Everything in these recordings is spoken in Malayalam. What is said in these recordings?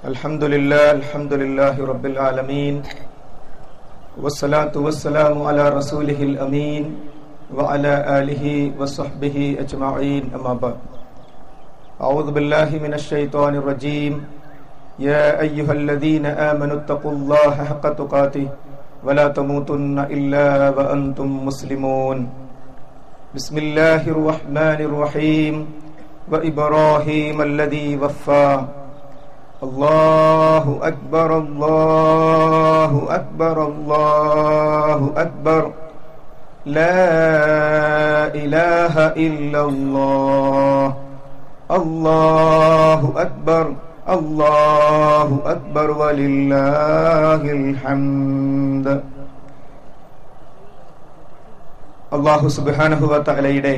الحمد لله الحمد لله رب العالمين والصلاة والسلام على رسوله الأمين وعلى آله وصحبه أجمعين أما بعد. أعوذ بالله من الشيطان الرجيم. يا أيها الذين آمنوا اتقوا الله حق تقاته ولا تموتن إلا وأنتم مسلمون. بسم الله الرحمن الرحيم. وإبراهيم الذي وفى. الله أكبر الله أكبر الله أكبر لا إله إلا الله الله أكبر الله أكبر ولله الحمد അള്ളാഹു സുബാനഹുവ തലയുടെ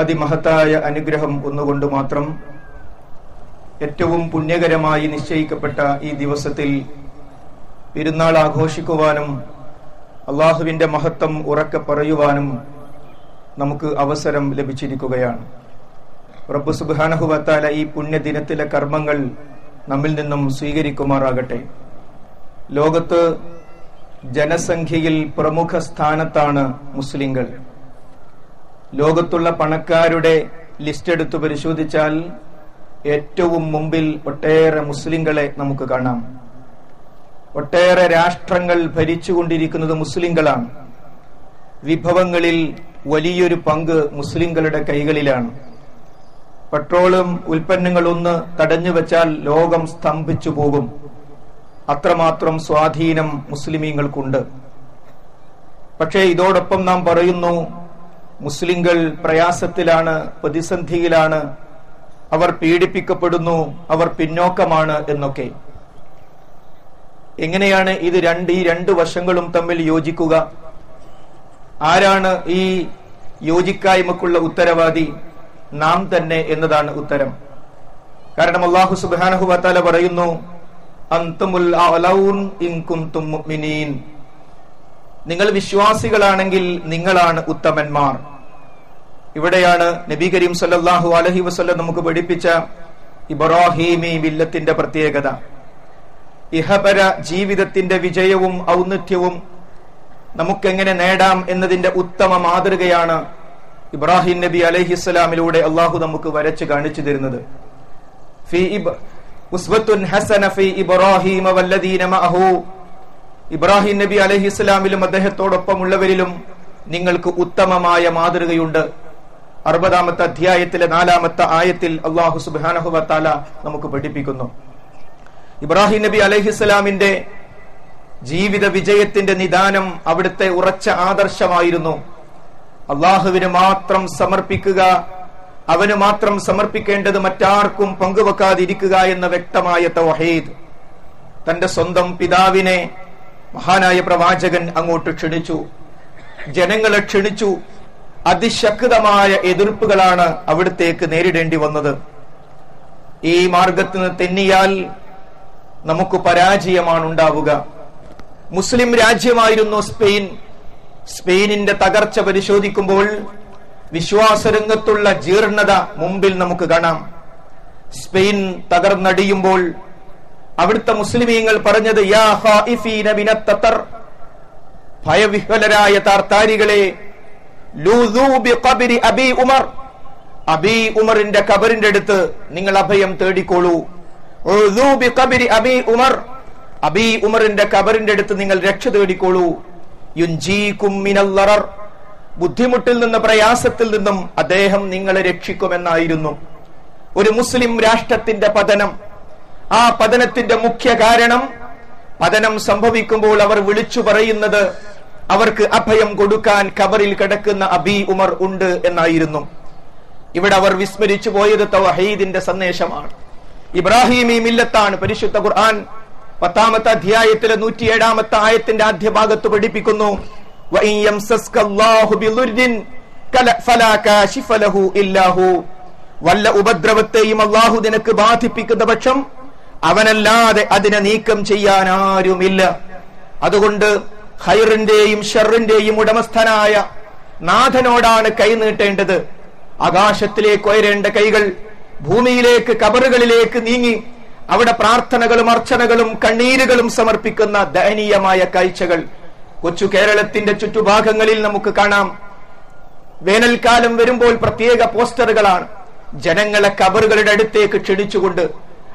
അതിമഹത്തായ അനുഗ്രഹം ഒന്നുകൊണ്ട് മാത്രം ഏറ്റവും പുണ്യകരമായി നിശ്ചയിക്കപ്പെട്ട ഈ ദിവസത്തിൽ പെരുന്നാൾ ആഘോഷിക്കുവാനും അള്ളാഹുവിന്റെ മഹത്വം ഉറക്കെ പറയുവാനും നമുക്ക് അവസരം ലഭിച്ചിരിക്കുകയാണ്. റബ്ബു സുബാനഹുബത്താല ഈ പുണ്യദിനത്തിലെ കർമ്മങ്ങൾ നമ്മിൽ നിന്നും സ്വീകരിക്കുമാറാകട്ടെ. ലോകത്ത് ജനസംഖ്യയിൽ പ്രമുഖ സ്ഥാനത്താണ് മുസ്ലിങ്ങൾ. ലോകത്തുള്ള പണക്കാരുടെ ലിസ്റ്റ് എടുത്തു പരിശോധിച്ചാൽ ഏറ്റവും മുമ്പിൽ ഒട്ടേറെ മുസ്ലിങ്ങളെ നമുക്ക് കാണാം. ഒട്ടേറെ രാഷ്ട്രങ്ങൾ ഭരിച്ചുകൊണ്ടിരിക്കുന്നത് മുസ്ലിങ്ങളാണ്. വിഭവങ്ങളിൽ വലിയൊരു പങ്ക് മുസ്ലിങ്ങളുടെ കൈകളിലാണ്. പെട്രോളും ഉൽപ്പന്നങ്ങളൊന്ന് തടഞ്ഞു വെച്ചാൽ ലോകം സ്തംഭിച്ചു പോകും. അത്രമാത്രം സ്വാധീനം മുസ്ലിമീങ്ങൾക്കുണ്ട്. പക്ഷേ ഇതോടൊപ്പം നാം പറയുന്നു മുസ്ലിങ്ങൾ പ്രയാസത്തിലാണ് പ്രതിസന്ധിയിലാണ് അവർ പീഡിപ്പിക്കപ്പെടുന്നു അവർ പിന്നോക്കമാണ് എന്നൊക്കെ. എങ്ങനെയാണ് ഇത് രണ്ട് ഈ രണ്ട് വശങ്ങളും തമ്മിൽ യോജിക്കുക? ആരാണ് ഈ യോജിക്കായ്മക്കുള്ള ഉത്തരവാദി? നാം തന്നെ എന്നതാണ് ഉത്തരം. കാരണം അള്ളാഹു സുബാനഹു വാത്താല പറയുന്നു നിങ്ങൾ വിശ്വാസികളാണെങ്കിൽ നിങ്ങളാണ് ഉത്തമന്മാർ. ഇവിടെയാണ് നബി കരീം സല്ലാഹു അലഹി വസ്ല്ലം നമുക്ക് പഠിപ്പിച്ച ഇബ്രാഹീമി വില്ലത്തിന്റെ പ്രത്യേകത. ഇഹപര ജീവിതത്തിന്റെ വിജയവും ഔന്നത്യവും നമുക്കെങ്ങനെ നേടാം എന്നതിന്റെ ഉത്തമ മാതൃകയാണ് ഇബ്രാഹിം നബി അലഹിസ്സലാമിലൂടെ അള്ളാഹു നമുക്ക് വരച്ച് കാണിച്ചു തരുന്നത്. ഇബ്രാഹിം നബി അലഹി ഇസ്ലാമിലും അദ്ദേഹത്തോടൊപ്പമുള്ളവരിലും നിങ്ങൾക്ക് ഉത്തമമായ മാതൃകയുണ്ട്. അറുപതാമത്തെ അധ്യായത്തിലെ നാലാമത്തെ ആയത്തിൽ അള്ളാഹു സുബാനഹുവത്താല നമുക്ക് പഠിപ്പിക്കുന്നു. ഇബ്രാഹിം നബി അലഹിസ്സലാമിന്റെ ജീവിത വിജയത്തിന്റെ നിദാനം അവിടുത്തെ ഉറച്ച ആദർശമായിരുന്നു. അള്ളാഹുവിന് മാത്രം സമർപ്പിക്കുക അവന് മാത്രം സമർപ്പിക്കേണ്ടത് മറ്റാർക്കും പങ്കുവെക്കാതിരിക്കുക എന്ന വ്യക്തമായ തൗഹീദ്. തന്റെ സ്വന്തം പിതാവിനെ മഹാനായ പ്രവാചകൻ അങ്ങോട്ട് ക്ഷണിച്ചു. ജനങ്ങളെ ക്ഷണിച്ചു. അതിശക്തമായ എതിർപ്പുകളാണ് അവിടത്തേക്ക് നേരിടേണ്ടി വന്നത്. ഈ മാർഗത്തിന് തെന്നിയാൽ നമുക്ക് പരാജയമാണ് ഉണ്ടാവുക മുസ്ലിം രാജ്യമായിരുന്നു സ്പെയിൻ. സ്പെയിനിന്റെ തകർച്ച പരിശോധിക്കുമ്പോൾ വിശ്വാസരംഗത്തുള്ള ജീർണത മുമ്പിൽ നമുക്ക് കാണാം. സ്പെയിൻ തകർന്നടിയുമ്പോൾ അവിടുത്തെ മുസ്ലിമീങ്ങൾ പറഞ്ഞത് യാ ഭയവിഹ്വലരായ താർത്താരികളെ അബി ഉമർ. അബി ഉമറിന്റെ കബറിന്റെ അടുത്ത് നിങ്ങൾ അഭയം തേടിക്കോളൂ. അബി ഉമർ. അബി ഉമറിന്റെ കബറിന്റെ അടുത്ത് നിങ്ങൾ രക്ഷ തേടിക്കോളൂ. ബുദ്ധിമുട്ടിൽ നിന്ന് പ്രയാസത്തിൽ നിന്നും അദ്ദേഹം നിങ്ങളെ രക്ഷിക്കുമെന്നായിരുന്നു. ഒരു മുസ്ലിം രാഷ്ട്രത്തിന്റെ പതനം. ആ പതനത്തിന്റെ മുഖ്യ കാരണം പതനം സംഭവിക്കുമ്പോൾ അവർ വിളിച്ചു പറയുന്നത് അവർക്ക് അഭയം കൊടുക്കാൻ കബറിൽ കിടക്കുന്ന അബി ഉമർ ഉണ്ട് എന്നായിരുന്നു. ഇവിടെ അവർ വിസ്മരിച്ചു പോയത് തവഹീദിന്റെ സന്ദേശമാണ്. ഇബ്രാഹിമി മില്ലത്താണ് പരിശുദ്ധ ഖുർആൻ. പത്താമത്തെ അധ്യായത്തിലെ നൂറ്റിയേഴാമത്തെ ആയത്തിന്റെ ആദ്യ ഭാഗത്ത് പഠിപ്പിക്കുന്നു. വല്ല ഉപദ്രവത്തെയും അള്ളാഹു നിനക്ക് ബാധിപ്പിക്കുന്ന പക്ഷം അവനല്ലാതെ അതിനെ നീക്കം ചെയ്യാൻ ആരുമില്ല. അതുകൊണ്ട് ഹൈറിന്റെയും ഷെറിന്റെയും ഉടമസ്ഥനായ നാഥനോടാണ് കൈനീട്ടേണ്ടത് ആകാശത്തിലേക്ക് ഉയരേണ്ട കൈകൾ ഭൂമിയിലേക്ക് കബറുകളിലേക്ക് നീങ്ങി അവിടെ പ്രാർത്ഥനകളും അർച്ചനകളും കണ്ണീരുകളും സമർപ്പിക്കുന്ന ദയനീയമായ കാഴ്ചകൾ. കൊച്ചു കേരളത്തിന്റെ ചുറ്റുഭാഗങ്ങളിൽ നമുക്ക് കാണാം. വേനൽക്കാലം വരുമ്പോൾ പ്രത്യേക പോസ്റ്ററുകളാണ്. ജനങ്ങളെ കബറുകളുടെ അടുത്തേക്ക് ക്ഷണിച്ചുകൊണ്ട്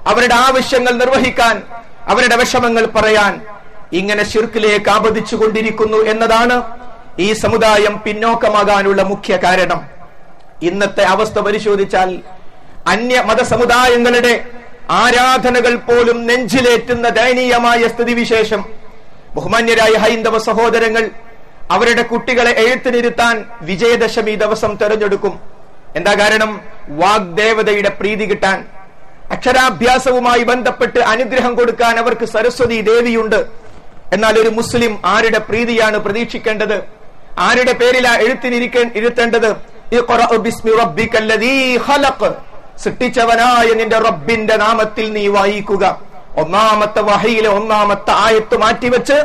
അവരുടെ ആവശ്യങ്ങൾ നിർവഹിക്കാൻ അവരുടെ വിഷമങ്ങൾ പറയാൻ ഇങ്ങനെ ശിർക്കിലേക്ക് ആപതിച്ചു കൊണ്ടിരിക്കുന്നു എന്നതാണ് ഈ സമുദായം പിന്നോക്കമാകാനുള്ള മുഖ്യ കാരണം. ഇന്നത്തെ അവസ്ഥ പരിശോധിച്ചാൽ അന്യ മതസമുദായങ്ങളുടെ ആരാധനകൾ പോലും നെഞ്ചിലേറ്റുന്ന ദയനീയമായ സ്ഥിതിവിശേഷം. ബഹുമാന്യരായ ഹൈന്ദവ സഹോദരങ്ങൾ അവരുടെ കുട്ടികളെ എഴുത്തിനിരുത്താൻ വിജയദശമി ദിവസം തെരഞ്ഞെടുക്കും. എന്താ കാരണം? വാഗ്ദേവതയുടെ പ്രീതി കിട്ടാൻ. അക്ഷരാഭ്യാസവുമായി ബന്ധപ്പെട്ട് അനുഗ്രഹം കൊടുക്കാൻ അവർക്ക് സരസ്വതി ദേവിയുണ്ട് എന്നാൽ ഒരു മുസ്ലിം ആരുടെ പ്രീതിയാണ് പ്രതീക്ഷിക്കേണ്ടത്? ആരുടെ പേരിലാ എഴുത്തിനിരിക്കേ ഇരുത്തേണ്ടത്? സൃഷ്ടിച്ചവനായ നിന്റെ റബ്ബിന്റെ നാമത്തിൽ നീ വായിക്കുക. ഒന്നാമത്തെ വഹയിലെ ഒന്നാമത്തെ ആയത്ത് മാറ്റിവെച്ച്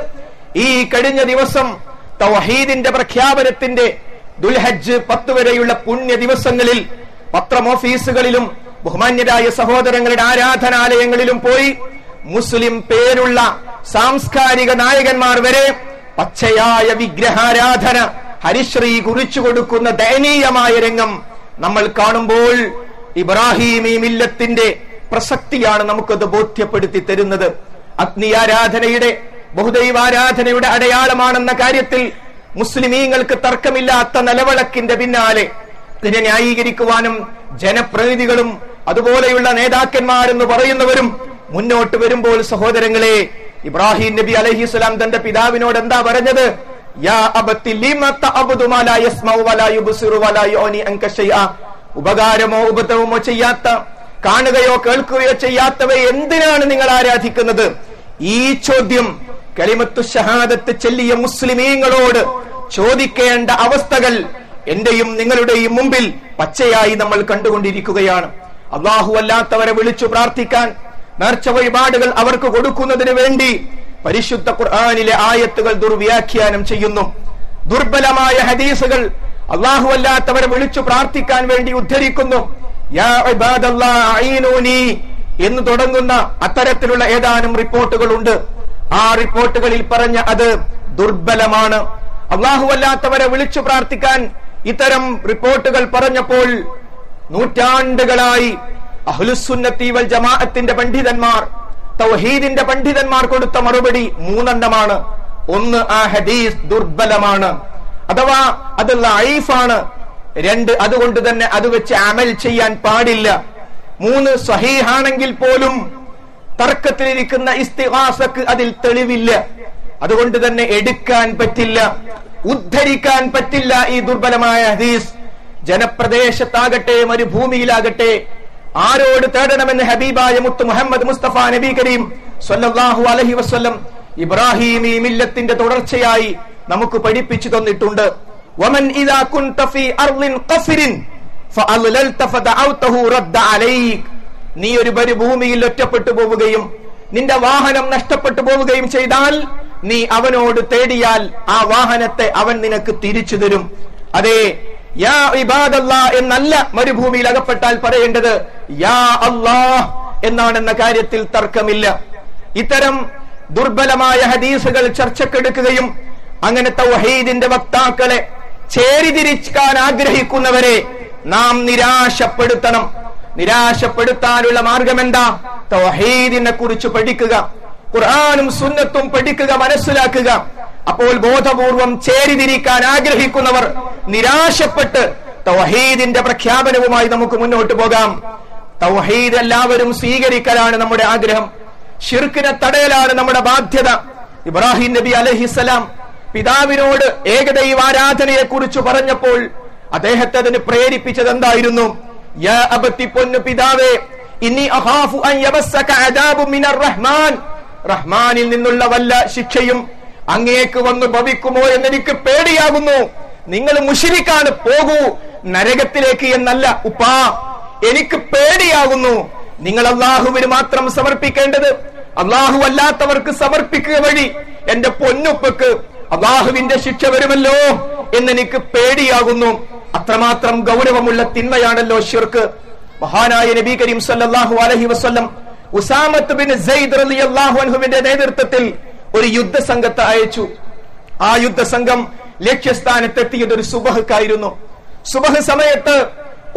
ഈ കഴിഞ്ഞ ദിവസം തൗഹീദിന്റെ പ്രഖ്യാപനത്തിന്റെ ദുൽഹജ്ജ് പത്ത് വരെയുള്ള പുണ്യ ദിവസങ്ങളിൽ പത്രം ഓഫീസുകളിലും ബഹുമാന്യരായ സഹോദരങ്ങളുടെ ആരാധനാലയങ്ങളിലും പോയി മുസ്ലിം പേരുള്ള സാംസ്കാരിക നായകന്മാർ വരെ പച്ചയായ വിഗ്രഹാരാധന ഹരിശ്രീ കുറിച്ചു കൊടുക്കുന്ന ദയനീയമായ രംഗം നമ്മൾ കാണുമ്പോൾ ഇബ്രാഹിമി മില്ലത്തിന്റെ പ്രസക്തിയാണ് നമുക്കത് ബോധ്യപ്പെടുത്തി തരുന്നത്. അഗ്നി ആരാധനയുടെ ബഹുദൈവാരാധനയുടെ അടയാളമാണെന്ന കാര്യത്തിൽ മുസ്ലിമീങ്ങൾക്ക് തർക്കമില്ലാത്ത നിലവിളക്കിന്റെ പിന്നാലെ ഇതിനെ ന്യായീകരിക്കുവാനും ജനപ്രതിനിധികളും അതുപോലെയുള്ള നേതാക്കന്മാരെന്ന് പറയുന്നവരും മുന്നോട്ട് വരുമ്പോൾ സഹോദരങ്ങളെ ഇബ്രാഹിം നബി അലഹി സ്വലാം തന്റെ പിതാവിനോട് എന്താ പറഞ്ഞത്? ഉപകാരമോ ഉപദ്രവമോ ചെയ്യാത്ത കാണുകയോ കേൾക്കുകയോ ചെയ്യാത്തവയെ എന്തിനാണ് നിങ്ങൾ ആരാധിക്കുന്നത്? ഈ ചോദ്യം കലിമത്തു ഷഹാദത്ത് ചെല്ലിയ മുസ്ലിമീങ്ങളോട് ചോദിക്കേണ്ട അവസ്ഥകൾ എന്റെയും നിങ്ങളുടെയും മുമ്പിൽ പച്ചയായി നമ്മൾ കണ്ടുകൊണ്ടിരിക്കുകയാണ്. അള്ളാഹു അല്ലാത്തവരെ വിളിച്ചു പ്രാർത്ഥിക്കാൻ നേർച്ച വഴിപാടുകൾ അവർക്ക് കൊടുക്കുന്നതിന് വേണ്ടി പരിശുദ്ധ ഖുർആാനിലെ ആയത്തുകൾ ദുർവ്യാഖ്യാനം ചെയ്യുന്നു. ദുർബലമായ ഹദീസുകൾ അള്ളാഹു അല്ലാത്തവരെ വിളിച്ചു പ്രാർത്ഥിക്കാൻ വേണ്ടി ഉദ്ധരിക്കുന്നു. എന്ന് തുടങ്ങുന്ന അത്തരത്തിലുള്ള ഏതാനും റിപ്പോർട്ടുകളുണ്ട്. ആ റിപ്പോർട്ടുകളിൽ പറഞ്ഞ അത് ദുർബലമാണ്. അള്ളാഹു അല്ലാത്തവരെ വിളിച്ചു പ്രാർത്ഥിക്കാൻ ഇത്തരം റിപ്പോർട്ടുകൾ പറഞ്ഞപ്പോൾ നൂറ്റാണ്ടുകളായി അഹ്ലുസുന്നത്തി വൽ ജമാഅത്തിന്റെ പണ്ഡിതന്മാർ തൗഹീദിന്റെ പണ്ഡിതന്മാർ കൊടുത്ത മറുപടി മൂന്നെണ്ണമാണ്. ഒന്ന് ആ ഹദീസ് ദുർബലമാണ്. അഥവാ അത് ലൈഫാണ്. രണ്ട് അതുകൊണ്ട് തന്നെ അത് വെച്ച് അമൽ ചെയ്യാൻ പാടില്ല. മൂന്ന് സഹീഹാണെങ്കിൽ പോലും തർക്കത്തിലിരിക്കുന്ന ഇസ്തിഹാസക്ക് അതിൽ തെളിവില്ല. അതുകൊണ്ട് തന്നെ എടുക്കാൻ പറ്റില്ല. ഉദ്ധരിക്കാൻ പറ്റില്ല ഈ ദുർബലമായ ഹദീസ്. ജനപ്രദേശത്താകട്ടെ മരുഭൂമിയിലാകട്ടെ ആരോട് തേടണമെന്ന് ഹബീബായ മുത്ത് മുഹമ്മദ് മുസ്തഫ നബി കരീം സ്വല്ലല്ലാഹു അലഹി വസല്ലം ഇബ്രാഹിം ഈ മില്ലത്തിന്റെ തുടർച്ചയായി നമുക്ക് പഠിപ്പിച്ചു തന്നിട്ടുണ്ട്. ഇദാ കുൻത ഫീ അർളിൻ ഖഫിരിൻ ഫഅൽലൽത ഫദഅവതഹു റദ്ദ അലൈക്. നീ ഒരു ഭൂമിയിൽ ഒറ്റപ്പെട്ടു പോവുകയും നിന്റെ വാഹനം നഷ്ടപ്പെട്ടു പോവുകയും ചെയ്താൽ നീ അവനോട് തേടിയാൽ ആ വാഹനത്തെ അവൻ നിനക്ക് തിരിച്ചു തരും. അതെ യാ എന്നല്ല മരുഭൂമിയിൽ അകപ്പെട്ടാൽ പറയേണ്ടത് യാ അല്ലാഹ് എന്നാണെന്ന കാര്യത്തിൽ തർക്കമില്ല. ഇത്തരം ദുർബലമായ ഹദീസുകൾ ചർച്ചക്കെടുക്കുകയും അങ്ങനെ തൗഹീദിന്റെ വക്താക്കളെ ചേരിതിരിക്കാൻ ആഗ്രഹിക്കുന്നവരെ നാം നിരാശപ്പെടുത്തണം. നിരാശപ്പെടുത്താനുള്ള മാർഗം എന്താ തൗഹീദിനെ കുറിച്ച് പഠിക്കുക. ഖുർആാനും സുന്നത്തും പഠിക്കുക മനസ്സിലാക്കുക. അപ്പോൾ ബോധപൂർവം ചേരിതിരിക്കാൻ ആഗ്രഹിക്കുന്നവർ നിരാശപ്പെട്ട് തൗഹീദിന്റെ പ്രഖ്യാപനവുമായി നമുക്ക് മുന്നോട്ട് പോകാം. തൗഹീദ് എല്ലാവരും സ്വീകരിക്കലാണ് നമ്മുടെ ആഗ്രഹം. ഷിർക്കിനെ തടയലാണ് നമ്മുടെ ബാധ്യത. ഇബ്രാഹിം നബി അലഹിസലാം പിതാവിനോട് ഏകദൈവ ആരാധനയെ കുറിച്ച് പറഞ്ഞപ്പോൾ അദ്ദേഹത്തെ അതിന് പ്രേരിപ്പിച്ചത് എന്തായിരുന്നു? പൊന്നു പിതാവേ ഇനി റഹ്മാനിൽ നിന്നുള്ള വല്ല ശിക്ഷയും അങ്ങേക്ക് വന്ന് ഭവിക്കുമോ എന്നെനിക്ക് പേടിയാകുന്നു. നിങ്ങൾ മുഷിരിക്കാണ് പോകൂ. നരകത്തിലേക്ക് എന്നല്ല ഉപ്പാ എനിക്ക് പേടിയാകുന്നു. നിങ്ങൾ അള്ളാഹുവിന് മാത്രം സമർപ്പിക്കേണ്ടത് അള്ളാഹു അല്ലാത്തവർക്ക് സമർപ്പിക്കുക വഴി എന്റെ പൊന്നുപ്പക്ക് അള്ളാഹുവിന്റെ ശിക്ഷ വരുമല്ലോ എന്നെനിക്ക് പേടിയാകുന്നു. അത്രമാത്രം ഗൗരവമുള്ള തിന്മയാണല്ലോ ഷിർക്ക് മഹാനായ നബി കരീം സല്ലാഹു അലഹി വസ്ലം ഉസാമത്ത് ബിൻ സെയ്ദ് റളിയല്ലാഹു അൻഹുവിന്റെ നേതൃത്വത്തിൽ ഒരു യുദ്ധസംഘത്തെ അയച്ചു. ആ യുദ്ധസംഘം ലക്ഷ്യസ്ഥാനത്തെത്തിയത് ഒരു സുബഹക്കായിരുന്നു. സുബഹ് സമയത്ത്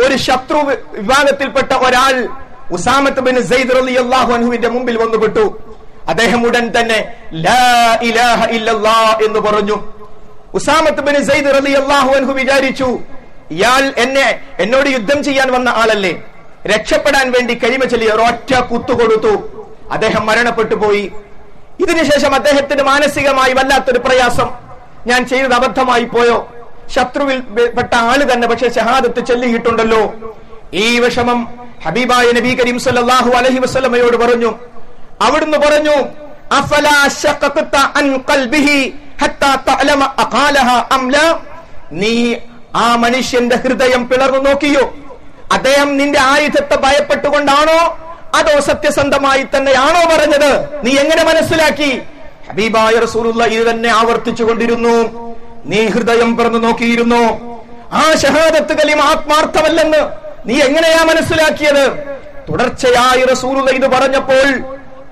ഒരു ശത്രു വിഭാഗത്തിൽപ്പെട്ട ഒരാൾ ഉസാമത്ത് ബിൻ സെയ്ദ് റളിയല്ലാഹു അൻഹുവിന്റെ മുമ്പിൽ വന്നുപെട്ടു. അദ്ദേഹം ഉടൻ തന്നെ എന്ന് പറഞ്ഞു. ഉസാമത്ത് ബിൻ സെയ്ദ് റളിയല്ലാഹു അൻഹു വിചാരിച്ചു ഇയാൾ എന്നെ എന്നോട് യുദ്ധം ചെയ്യാൻ വന്ന ആളല്ലേ. രക്ഷപ്പെടാൻ വേണ്ടി കഴിമ ചൊല്ലി ഒരൊറ്റ കുത്തു കൊടുത്തു. അദ്ദേഹം മരണപ്പെട്ടു പോയി. ഇതിനുശേഷം അദ്ദേഹത്തിന് മാനസികമായി വല്ലാത്തൊരു പ്രയാസം. ഞാൻ ചെയ്തത് അബദ്ധമായി പോയോ? ശത്രുവിൽ പെട്ട ആൾ തന്നെ പക്ഷെ ഷഹാദത്ത് ചൊല്ലിയിട്ടുണ്ടല്ലോ. ഈ വിഷമം ഹബീബായ നബി കരീം സല്ലാഹു അലഹി വസ്ലമയോട് പറഞ്ഞു. അവിടുന്ന് പറഞ്ഞു നീ ആ മനുഷ്യന്റെ ഹൃദയം പിളർന്നു നോക്കിയോ? അദ്ദേഹം നിന്റെ ആയുധത്തെ ഭയപ്പെട്ടുകൊണ്ടാണോ അതോ സത്യസന്ധമായി തന്നെയാണോ പറഞ്ഞത്? നീ എങ്ങനെ മനസ്സിലാക്കി? ഹബീബായ റസൂലുള്ള ഇത് തന്നെ ആവർത്തിച്ചു കൊണ്ടിരുന്നു നീ ഹൃദയം പറഞ്ഞു നോക്കിയിരുന്നു. ആ ഷഹാദത്ത് കലിം ആത്മാർത്ഥമല്ലെന്ന് നീ എങ്ങനെയാ മനസ്സിലാക്കിയത്? തുടർച്ചയായി റസൂലുള്ള ഇത് പറഞ്ഞപ്പോൾ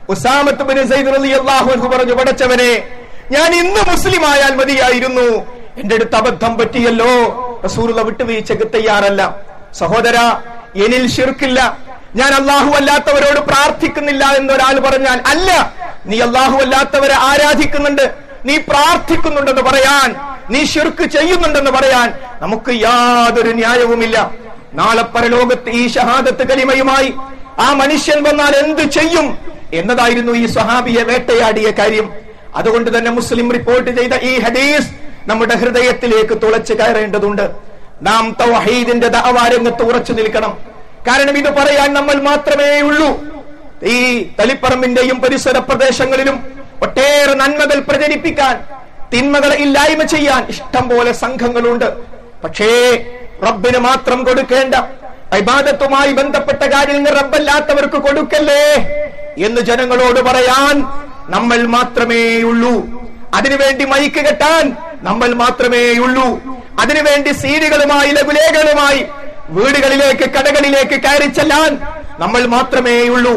ഉസാമത്ത് ബിൻ സൈദ് റളിയല്ലാഹു അൻഹു പറഞ്ഞു പടച്ചവനെ ഞാൻ ഇന്ന് മുസ്ലിം ആയാൽ മതിയായിരുന്നു. എന്റെ അടുത്ത് അബദ്ധം പറ്റിയല്ലോ. റസൂലുള്ള വിട്ടുവീഴ്ചക്ക് തയ്യാറല്ല. സഹോദര എനിൽ ശിർക്കില്ല. ഞാൻ അള്ളാഹു അല്ലാത്തവരോട് പ്രാർത്ഥിക്കുന്നില്ല എന്നൊരാൾ പറഞ്ഞാൽ അല്ല നീ അള്ളാഹു അല്ലാത്തവരെ ആരാധിക്കുന്നുണ്ട് നീ പ്രാർത്ഥിക്കുന്നുണ്ടെന്ന് പറയാൻ നീ ശുർക്ക് ചെയ്യുന്നുണ്ടെന്ന് പറയാൻ നമുക്ക് യാതൊരു ന്യായവുമില്ല. നാളെ പരലോകത്ത് ഈ ഷഹാദത്ത് കലിമയുമായി ആ മനുഷ്യൻ വന്നാൽ എന്ത് ചെയ്യും എന്നതായിരുന്നു ഈ സ്വഹാബിയെ വേട്ടയാടിയ കാര്യം. അതുകൊണ്ട് തന്നെ മുസ്ലിം റിപ്പോർട്ട് ചെയ്ത ഈ ഹദീസ് നമ്മുടെ ഹൃദയത്തിലേക്ക് തുളച്ചു കയറേണ്ടതുണ്ട്. നാം തൗഹീദിന്റെ ദഅവാരംഗത്ത് ഉറച്ചു നിൽക്കണം. കാരണം ഇത് പറയാൻ നമ്മൾ മാത്രമേ ഉള്ളൂ. ഈ തളിപ്പറമ്പിന്റെയും പരിസര പ്രദേശങ്ങളിലും ഒട്ടേറെ നന്മകൾ പ്രചരിപ്പിക്കാൻ തിന്മകളെ ഇല്ലായ്മ ചെയ്യാൻ ഇഷ്ടം പോലെ സംഘങ്ങളുണ്ട്. പക്ഷേ റബ്ബിന് മാത്രം കൊടുക്കേണ്ട ഇബാദത്തുമായി ബന്ധപ്പെട്ട കാര്യങ്ങൾ റബ്ബല്ലാത്തവർക്ക് കൊടുക്കല്ലേ എന്ന് ജനങ്ങളോട് പറയാൻ നമ്മൾ മാത്രമേ ഉള്ളൂ. അതിനുവേണ്ടി മൈക്ക് കെട്ടാൻ നമ്മൾ മാത്രമേ ഉള്ളൂ. അതിനുവേണ്ടി സീനുകളുമായി ലഘുലേഖകളുമായി വീടുകളിലേക്ക് കടകളിലേക്ക് കയറി ചെല്ലാൻ നമ്മൾ മാത്രമേയുള്ളൂ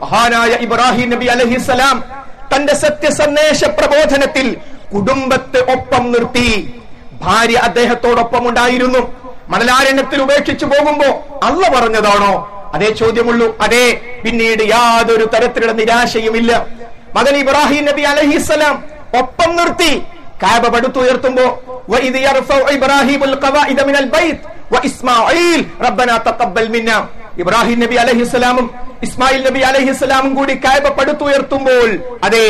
മഹാനായ ഇബ്രാഹിം നബി അലഹിസലാം തന്റെ സത്യസന്ദേശ പ്രബോധനത്തിൽ കുടുംബത്തെ ഒപ്പം നിർത്തി. ഭാര്യ അദ്ദേഹത്തോടൊപ്പം ഉണ്ടായിരുന്നു. മണലാരണ്യത്തിൽ ഉപേക്ഷിച്ചു പോകുമ്പോ അല്ല പറഞ്ഞതാണോ? അതേ ചോദ്യമുള്ളൂ. അതെ പിന്നീട് യാതൊരു തരത്തിലുള്ള നിരാശയുമില്ല. മകൻ ഇബ്രാഹിം നബി അലഹിസ്സലാം ഒപ്പം നിർത്തി. കാബ പടുത്തുയർത്തുമ്പോ ഇബ്രാഹിം ഇബ്രാഹിം നബി അലഹിസ്സലാമും ഇസ്മായിൽ നബി അലഹിസ്സലാമും കൂടി കായബ പടുത്തുയർത്തുമ്പോൾ അതെ